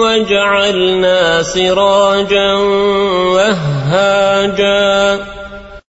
وجعلنا سراجا وهاجا